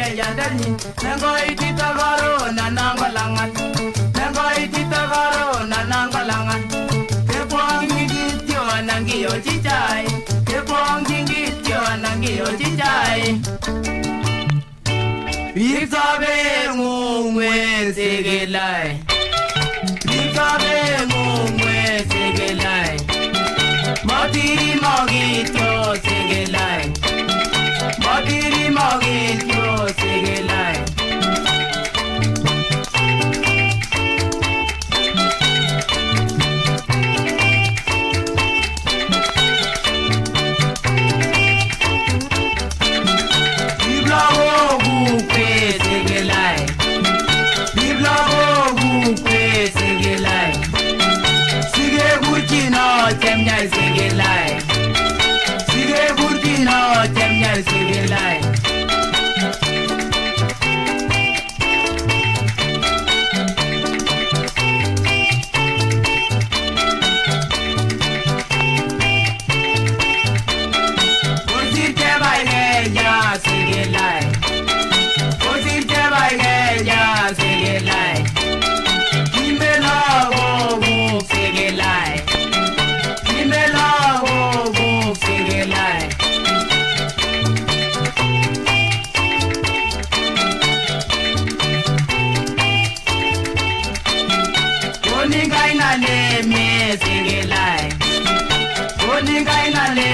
yandani nengoitita korona nangolangat nengoitita korona nangolangat kepwongi kityo nangiyochi chai kepwongi kityo nangiyochi chai Riksabe ngungwe segelai Riksabe ngungwe segelai Matiri magityo segelai Matiri magityo them girls, she will. ಗಾಯಲಾಲೆ